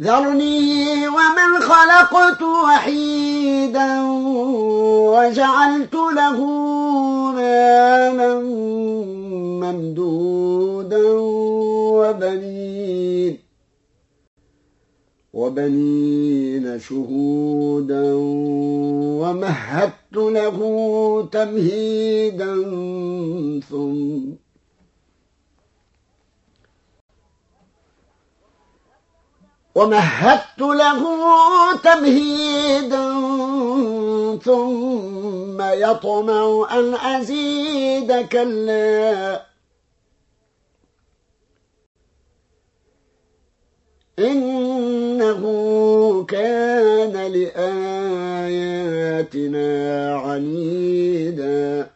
ذرني ومن خلقت وحيدا وجعلت له مالا ممدودا وبنين وبنين شهودا ومهدت له تمهيدا ثم ومهدت له تمهيدا ثم يطمع أن أزيد كلا. إنه كان لآياتنا عنيداً.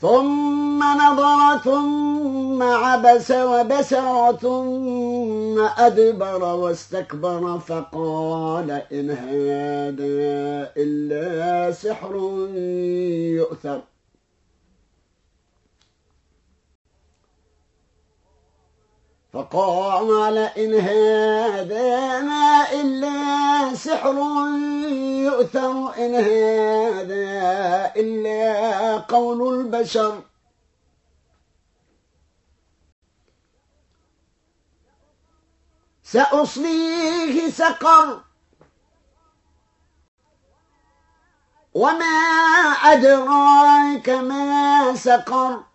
ثم نظر ثم عبس وبسر ثم أدبر واستكبر فقال إن هذا إلا سحر يؤثر. فقال إن هذا ما إلا سحر يؤثر إن هذا إلا قول البشر. سأصليه سقر. وما أدراك ما سقر.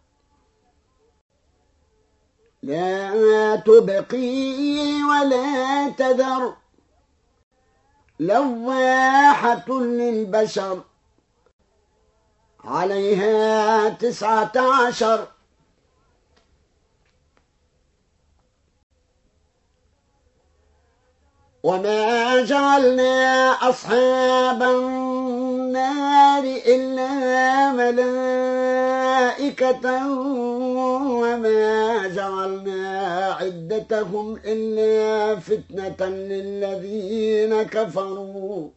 لا تبقي ولا تذر. لواحة للبشر عليها تسعة عشر. وما جعلنا أصحاب النار إلا ملائكة جعلنا عدتهم إلا فتنة للذين كفروا.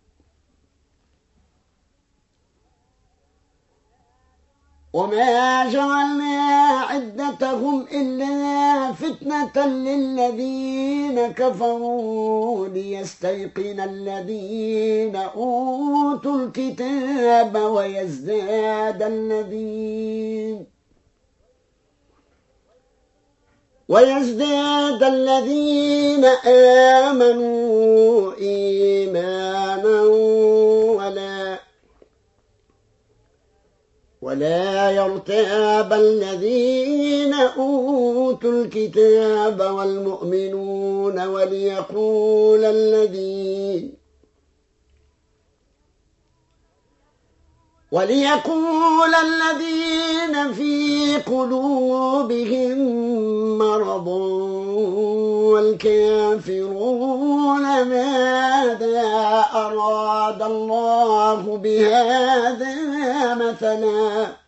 وما جعلنا عدتهم إلا فتنة للذين كفروا ليستيقن الذين أوتوا الكتاب ويزداد الذين ويزداد الذين آمنوا إيمانا ولا ولا يرتاب الذين أوتوا الكتاب والمؤمنون وليقول الذين وليقول الذين في قلوبهم مرض والكافرون ماذا أراد الله بهذا مثلا؟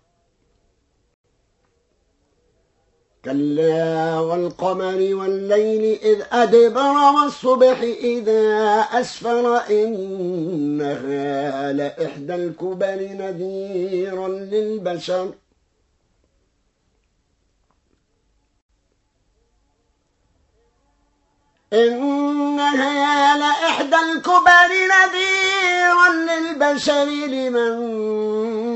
كلا والقمر والليل إذ أدبر والصبح إذا أسفر إنها لإحدى الكبر نذيرا للبشر. إنها لإحدى الكبر نذيرا للبشر لمن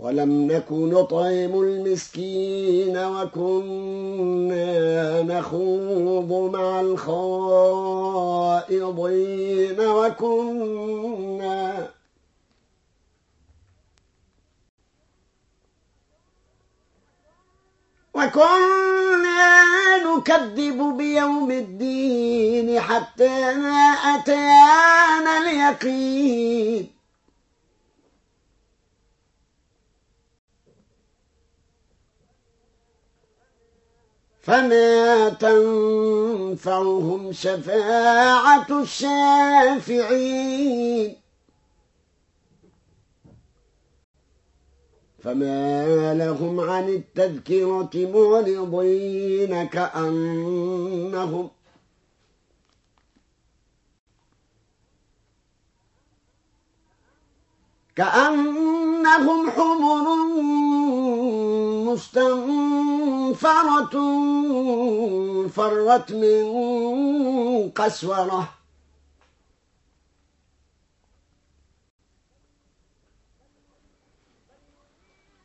ولم نك نطعم المسكين وكنا نخوض مع الخائضين وكنا وكنا نكذب بيوم الدين حتى أتانا اليقين. فما تنفعهم شفاعة الشافعين. فما لهم عن التذكرة معرضين كأنهم كأنهم حمر مستنفرة فرت من قسورة.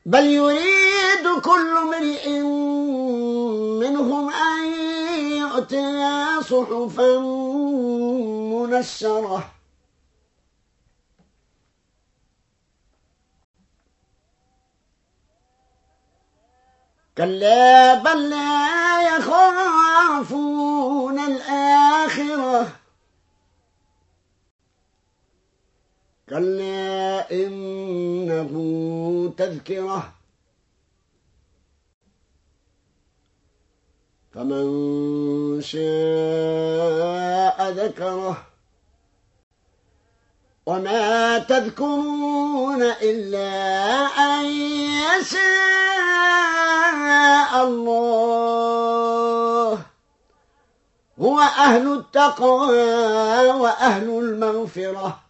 بل يريد كل امرئ منهم أن يؤتى صحفا منشرة. كلا بل لا يخافون الآخرة. كلا إنه تذكرة. فمن شاء ذكره. وما تذكرون إلا أن يشاء الله. هو أهل التقوى وأهل المغفرة.